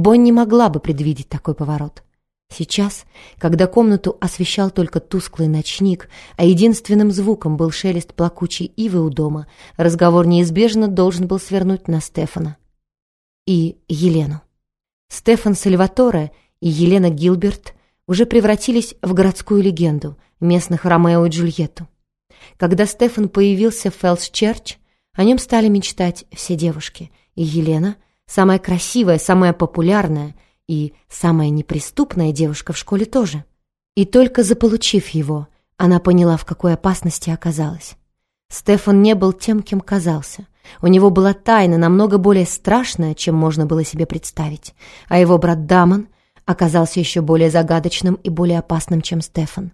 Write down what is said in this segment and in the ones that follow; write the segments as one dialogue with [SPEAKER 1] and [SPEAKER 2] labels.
[SPEAKER 1] Бонни могла бы предвидеть такой поворот. Сейчас, когда комнату освещал только тусклый ночник, а единственным звуком был шелест плакучей ивы у дома, разговор неизбежно должен был свернуть на Стефана и Елену. Стефан Сальваторе и Елена Гилберт уже превратились в городскую легенду местных Ромео и Джульетту. Когда Стефан появился в Фелс-Черч, о нем стали мечтать все девушки, и Елена, самая красивая, самая популярная и самая неприступная девушка в школе тоже. И только заполучив его, она поняла, в какой опасности оказалась. Стефан не был тем, кем казался. У него была тайна намного более страшная, чем можно было себе представить, а его брат Дамон оказался еще более загадочным и более опасным, чем Стефан.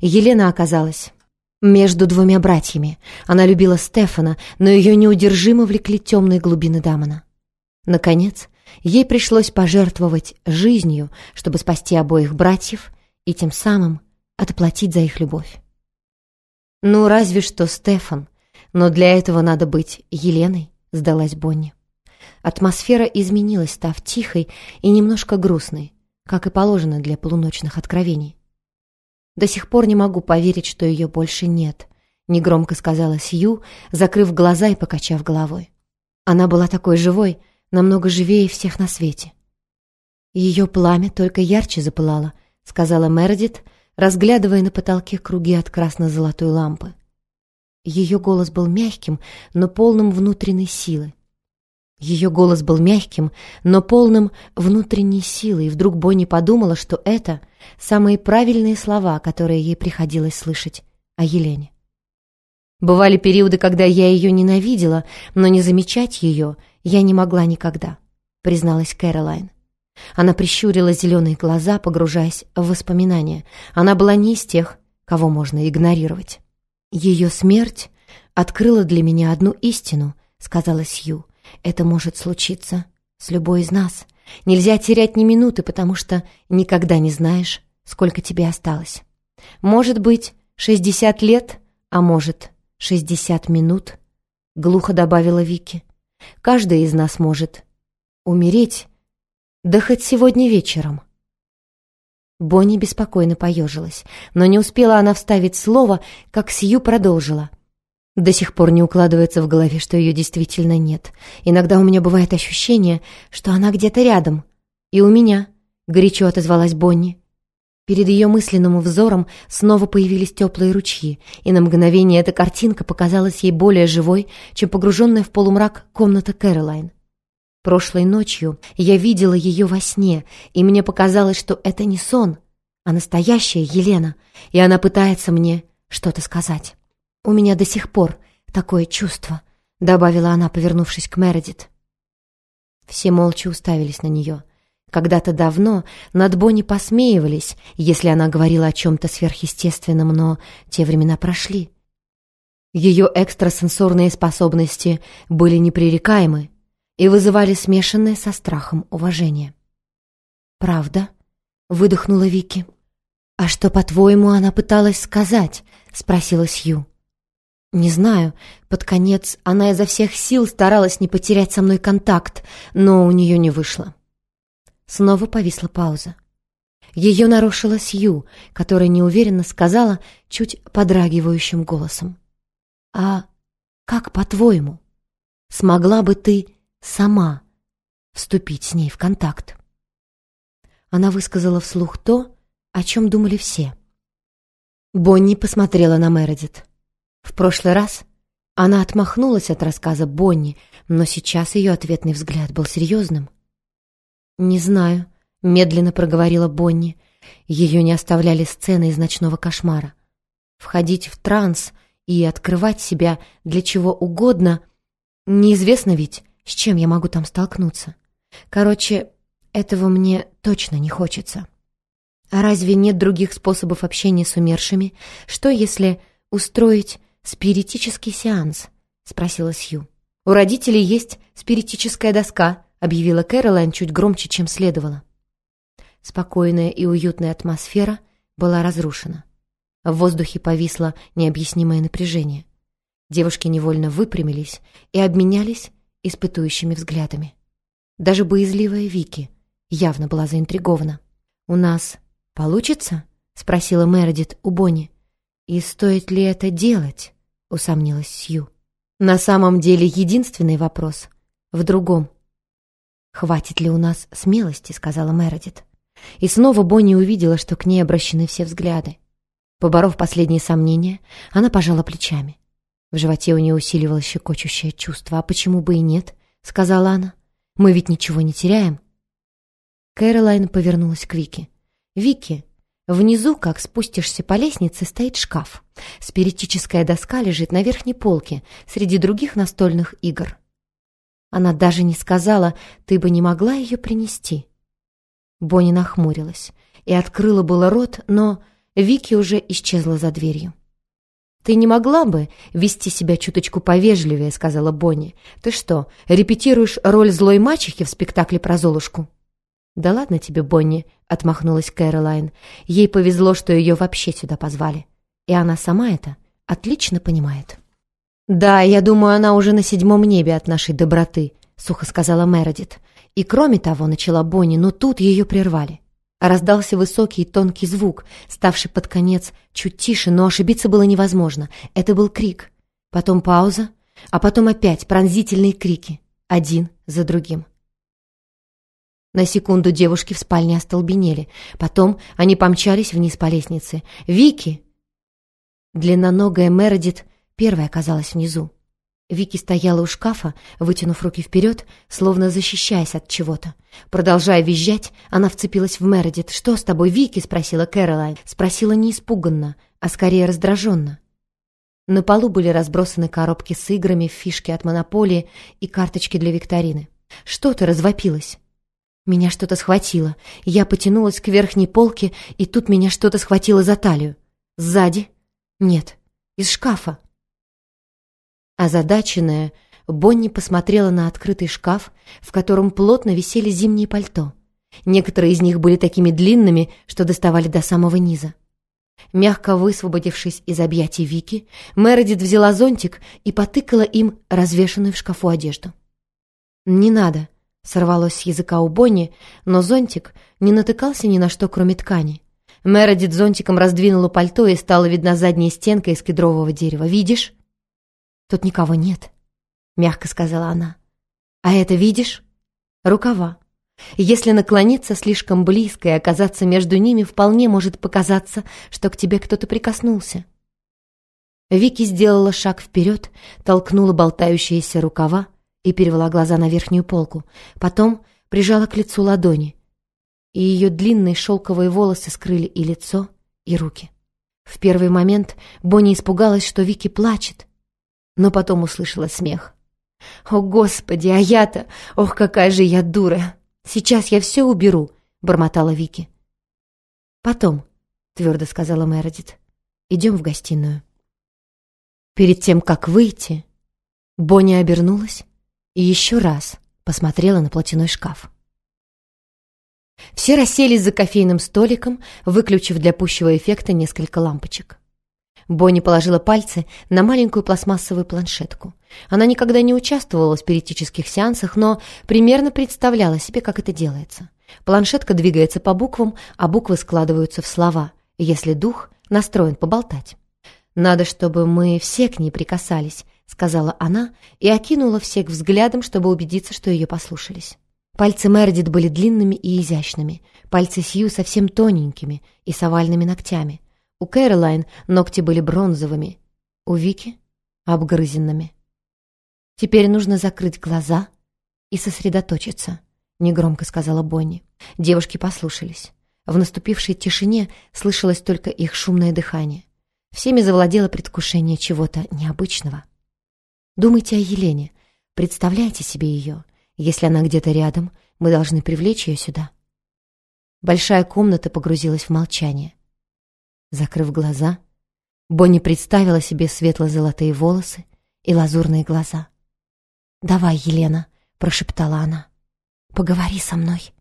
[SPEAKER 1] Елена оказалась между двумя братьями. Она любила Стефана, но ее неудержимо влекли темные глубины Дамона. Наконец, ей пришлось пожертвовать жизнью, чтобы спасти обоих братьев и тем самым отплатить за их любовь. Ну, разве что Стефан, но для этого надо быть Еленой, сдалась Бонни. Атмосфера изменилась, став тихой и немножко грустной, как и положено для полуночных откровений. До сих пор не могу поверить, что ее больше нет, негромко сказала Сью, закрыв глаза и покачав головой. Она была такой живой, намного живее всех на свете. Ее пламя только ярче запылало, сказала Мередит, разглядывая на потолке круги от красно-золотой лампы. Ее голос был мягким, но полным внутренней силы. Ее голос был мягким, но полным внутренней силы, и вдруг Бонни подумала, что это самые правильные слова, которые ей приходилось слышать о Елене. Бывали периоды, когда я ее ненавидела, но не замечать ее я не могла никогда, призналась Кэролайн. Она прищурила зеленые глаза, погружаясь в воспоминания. Она была не из тех, кого можно игнорировать. «Ее смерть открыла для меня одну истину», — сказала Сью. Это может случиться с любой из нас. Нельзя терять ни минуты, потому что никогда не знаешь, сколько тебе осталось. Может быть, шестьдесят лет, а может, шестьдесят минут, — глухо добавила Вики. Каждый из нас может умереть, да хоть сегодня вечером. Бонни беспокойно поежилась, но не успела она вставить слово, как Сью продолжила. До сих пор не укладывается в голове, что ее действительно нет. Иногда у меня бывает ощущение, что она где-то рядом. И у меня, — горячо отозвалась Бонни. Перед ее мысленным взором снова появились теплые ручьи, и на мгновение эта картинка показалась ей более живой, чем погруженная в полумрак комната Кэролайн. Прошлой ночью я видела ее во сне, и мне показалось, что это не сон, а настоящая Елена, и она пытается мне что-то сказать. «У меня до сих пор такое чувство», — добавила она, повернувшись к Мередит. Все молча уставились на нее. Когда-то давно над Бонни посмеивались, если она говорила о чем-то сверхъестественном, но те времена прошли. Ее экстрасенсорные способности были непререкаемы и вызывали смешанное со страхом уважение. «Правда?» — выдохнула Вики. «А что, по-твоему, она пыталась сказать?» — спросила Сью. Не знаю, под конец она изо всех сил старалась не потерять со мной контакт, но у нее не вышло. Снова повисла пауза. Ее нарушила Сью, которая неуверенно сказала чуть подрагивающим голосом. «А как, по-твоему, смогла бы ты сама вступить с ней в контакт?» Она высказала вслух то, о чем думали все. Бонни посмотрела на Мередит. В прошлый раз она отмахнулась от рассказа Бонни, но сейчас ее ответный взгляд был серьезным. «Не знаю», — медленно проговорила Бонни. Ее не оставляли сцены из ночного кошмара. Входить в транс и открывать себя для чего угодно — неизвестно ведь, с чем я могу там столкнуться. Короче, этого мне точно не хочется. А разве нет других способов общения с умершими? Что, если устроить «Спиритический сеанс?» — спросила Сью. «У родителей есть спиритическая доска», — объявила Кэролайн чуть громче, чем следовало. Спокойная и уютная атмосфера была разрушена. В воздухе повисло необъяснимое напряжение. Девушки невольно выпрямились и обменялись испытующими взглядами. Даже боязливая Вики явно была заинтригована. «У нас получится?» — спросила Мередит у Бонни. «И стоит ли это делать?» — усомнилась Сью. «На самом деле единственный вопрос в другом». «Хватит ли у нас смелости?» — сказала Мередит. И снова Бонни увидела, что к ней обращены все взгляды. Поборов последние сомнения, она пожала плечами. В животе у нее усиливалось щекочущее чувство. «А почему бы и нет?» — сказала она. «Мы ведь ничего не теряем». Кэролайн повернулась к Вике. «Вики, внизу, как спустишься по лестнице, стоит шкаф. Спиритическая доска лежит на верхней полке среди других настольных игр. Она даже не сказала, ты бы не могла ее принести». Бонни нахмурилась и открыла было рот, но Вики уже исчезла за дверью. «Ты не могла бы вести себя чуточку повежливее», — сказала Бонни. «Ты что, репетируешь роль злой мачехи в спектакле про Золушку?» «Да ладно тебе, Бонни», — отмахнулась Кэролайн. «Ей повезло, что ее вообще сюда позвали. И она сама это отлично понимает». «Да, я думаю, она уже на седьмом небе от нашей доброты», — сухо сказала Мередит. И кроме того, начала Бонни, но тут ее прервали. Раздался высокий и тонкий звук, ставший под конец чуть тише, но ошибиться было невозможно. Это был крик. Потом пауза, а потом опять пронзительные крики, один за другим. На секунду девушки в спальне остолбенели. Потом они помчались вниз по лестнице. «Вики!» Длинноногая Мередит первая оказалась внизу. Вики стояла у шкафа, вытянув руки вперед, словно защищаясь от чего-то. Продолжая визжать, она вцепилась в Мередит. «Что с тобой, Вики?» — спросила Кэролайн. Спросила не испуганно, а скорее раздраженно. На полу были разбросаны коробки с играми, фишки от монополии и карточки для викторины. «Что ты развопилась?» Меня что-то схватило. Я потянулась к верхней полке, и тут меня что-то схватило за талию. Сзади? Нет, из шкафа. Озадаченная, Бонни посмотрела на открытый шкаф, в котором плотно висели зимние пальто. Некоторые из них были такими длинными, что доставали до самого низа. Мягко высвободившись из объятий Вики, Мередит взяла зонтик и потыкала им развешанную в шкафу одежду. «Не надо», — сорвалось с языка у Бонни, но зонтик не натыкался ни на что, кроме ткани. Мередит зонтиком раздвинула пальто и стала видна задняя стенка из кедрового дерева. «Видишь?» «Тут никого нет», — мягко сказала она. «А это видишь? Рукава. Если наклониться слишком близко и оказаться между ними, вполне может показаться, что к тебе кто-то прикоснулся». Вики сделала шаг вперед, толкнула болтающиеся рукава и перевела глаза на верхнюю полку. Потом прижала к лицу ладони, и ее длинные шелковые волосы скрыли и лицо, и руки. В первый момент Бонни испугалась, что Вики плачет, но потом услышала смех. «О, Господи, а я-то... Ох, какая же я дура! Сейчас я все уберу!» — бормотала Вики. «Потом», — твердо сказала Мередит, — «идем в гостиную». Перед тем, как выйти, Бонни обернулась и еще раз посмотрела на платяной шкаф. Все расселись за кофейным столиком, выключив для пущего эффекта несколько лампочек. Бонни положила пальцы на маленькую пластмассовую планшетку. Она никогда не участвовала в спиритических сеансах, но примерно представляла себе, как это делается. Планшетка двигается по буквам, а буквы складываются в слова, если дух настроен поболтать. «Надо, чтобы мы все к ней прикасались», — сказала она и окинула всех взглядом, чтобы убедиться, что ее послушались. Пальцы Мередит были длинными и изящными, пальцы Сью совсем тоненькими и с овальными ногтями. У Кэролайн ногти были бронзовыми, у Вики — обгрызенными. «Теперь нужно закрыть глаза и сосредоточиться», — негромко сказала Бонни. Девушки послушались. В наступившей тишине слышалось только их шумное дыхание. Всеми завладело предвкушение чего-то необычного. Думайте о Елене, представляйте себе ее. Если она где-то рядом, мы должны привлечь ее сюда. Большая комната погрузилась в молчание. Закрыв глаза, Бонни представила себе светло-золотые волосы и лазурные глаза. «Давай, Елена», — прошептала она, — «поговори со мной».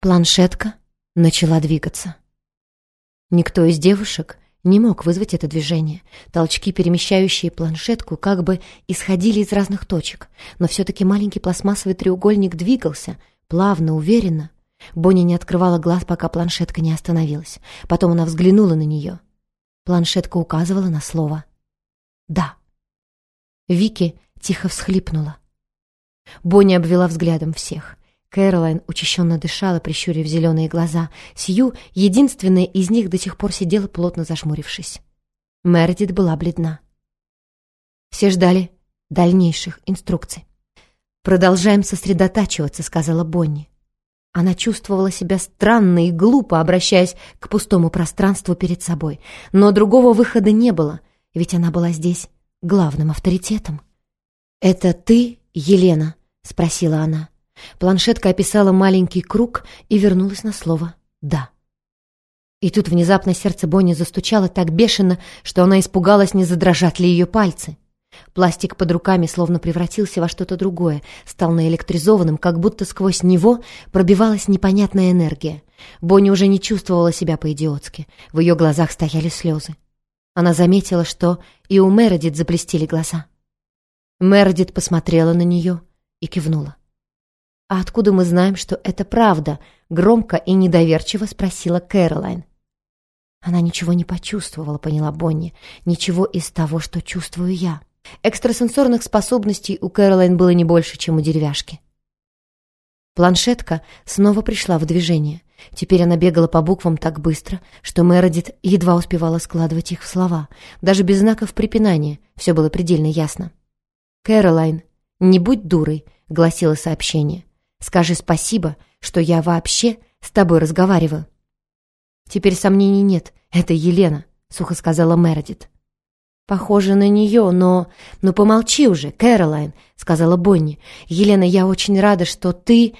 [SPEAKER 1] Планшетка начала двигаться. Никто из девушек не мог вызвать это движение. Толчки, перемещающие планшетку, как бы исходили из разных точек, но все-таки маленький пластмассовый треугольник двигался, плавно, уверенно. Бонни не открывала глаз, пока планшетка не остановилась. Потом она взглянула на нее. Планшетка указывала на слово «да». Вики тихо всхлипнула. Бонни обвела взглядом всех. Кэролайн учащенно дышала, прищурив зеленые глаза. Сью, единственная из них, до сих пор сидела, плотно зашмурившись. Мередит была бледна. Все ждали дальнейших инструкций. «Продолжаем сосредотачиваться», — сказала Бонни. Она чувствовала себя странно и глупо, обращаясь к пустому пространству перед собой. Но другого выхода не было, ведь она была здесь главным авторитетом. «Это ты, Елена?» — спросила она. Планшетка описала маленький круг и вернулась на слово «да». И тут внезапно сердце Бонни застучало так бешено, что она испугалась, не задрожат ли ее пальцы. Пластик под руками словно превратился во что-то другое, стал наэлектризованным, как будто сквозь него пробивалась непонятная энергия. Бонни уже не чувствовала себя по-идиотски. В ее глазах стояли слезы. Она заметила, что и у Мередит заблестели глаза. Мередит посмотрела на нее и кивнула. «А откуда мы знаем, что это правда?» — громко и недоверчиво спросила Кэролайн. Она ничего не почувствовала, поняла Бонни. Ничего из того, что чувствую я. Экстрасенсорных способностей у Кэролайн было не больше, чем у деревяшки. Планшетка снова пришла в движение. Теперь она бегала по буквам так быстро, что Мередит едва успевала складывать их в слова. Даже без знаков препинания все было предельно ясно. «Кэролайн, не будь дурой», — гласило сообщение. «Скажи спасибо, что я вообще с тобой разговариваю». «Теперь сомнений нет, это Елена», — сухо сказала Мередит. «Похоже на нее, но... Ну, помолчи уже, Кэролайн», — сказала Бонни. «Елена, я очень рада, что ты...»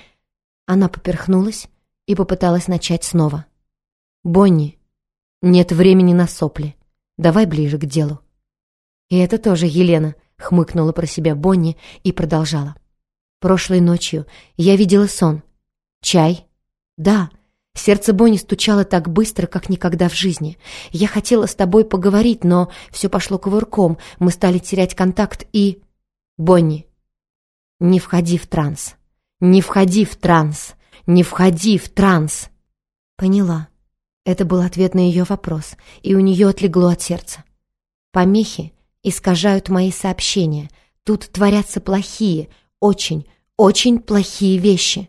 [SPEAKER 1] Она поперхнулась и попыталась начать снова. «Бонни, нет времени на сопли. Давай ближе к делу». «И это тоже Елена», — хмыкнула про себя Бонни и продолжала. «Прошлой ночью я видела сон. Чай? Да, Сердце Бонни стучало так быстро, как никогда в жизни. Я хотела с тобой поговорить, но все пошло кувырком. Мы стали терять контакт и... Бонни, не входи в транс. Не входи в транс. Не входи в транс. Поняла. Это был ответ на ее вопрос, и у нее отлегло от сердца. Помехи искажают мои сообщения. Тут творятся плохие, очень, очень плохие вещи.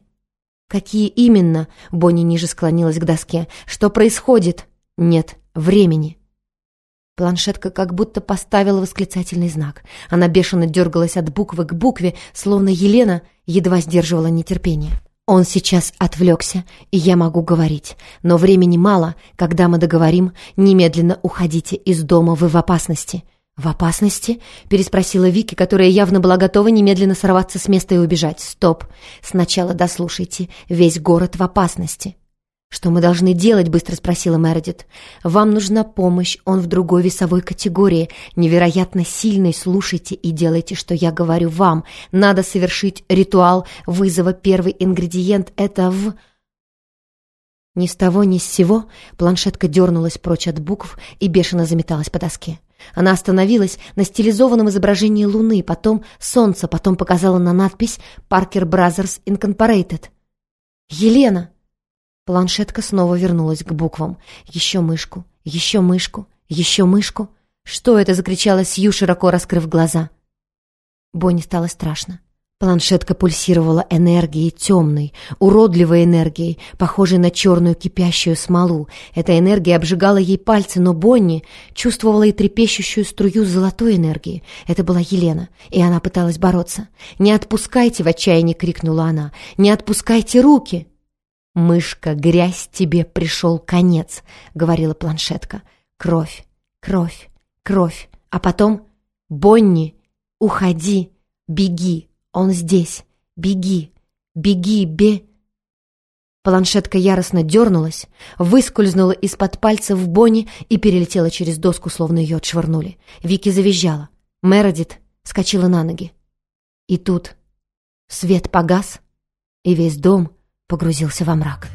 [SPEAKER 1] «Какие именно?» — Бонни ниже склонилась к доске. «Что происходит?» «Нет времени». Планшетка как будто поставила восклицательный знак. Она бешено дергалась от буквы к букве, словно Елена едва сдерживала нетерпение. Он сейчас отвлекся, и я могу говорить. Но времени мало. Когда мы договорим, немедленно уходите из дома, вы в опасности. «В опасности?» — переспросила Вики, которая явно была готова немедленно сорваться с места и убежать. «Стоп! Сначала дослушайте. Весь город в опасности». «Что мы должны делать?» — быстро спросила Мередит. «Вам нужна помощь, он в другой весовой категории. Невероятно сильный. Слушайте и делайте, что я говорю вам. Надо совершить ритуал вызова. Первый ингредиент — это в...» Ни с того, ни с сего планшетка дернулась прочь от букв и бешено заметалась по доске. Она остановилась на стилизованном изображении Луны, потом Солнца, потом показала на надпись «Паркер Бразерс Инкорпорейтед». «Елена!» Планшетка снова вернулась к буквам. «Еще мышку, еще мышку, еще мышку». «Что это?» — закричала Сью, широко раскрыв глаза. Бонни стало страшно. Планшетка пульсировала энергией темной, уродливой энергией, похожей на черную кипящую смолу. Эта энергия обжигала ей пальцы, но Бонни чувствовала и трепещущую струю золотой энергии. Это была Елена, и она пыталась бороться. «Не отпускайте!» — в отчаянии крикнула она. «Не отпускайте руки!» «Мышка, грязь, тебе пришел конец!» — говорила планшетка. «Кровь, кровь, кровь!» А потом «Бонни, уходи, беги!» Он здесь! Беги! Беги, бе...» Планшетка яростно дернулась, выскользнула из-под пальцев Бонни и перелетела через доску, словно ее отшвырнули. Вики завизжала. Мередит скочила на ноги. И тут свет погас, и весь дом погрузился во мрак.